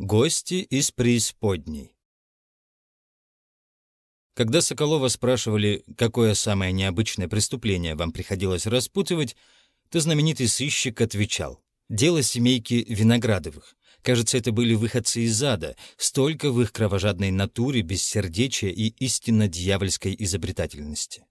Гости из преисподней. Когда Соколова спрашивали, какое самое необычное преступление вам приходилось распутывать, то знаменитый сыщик отвечал «Дело семейки Виноградовых. Кажется, это были выходцы из ада, столько в их кровожадной натуре, бессердечия и истинно дьявольской изобретательности».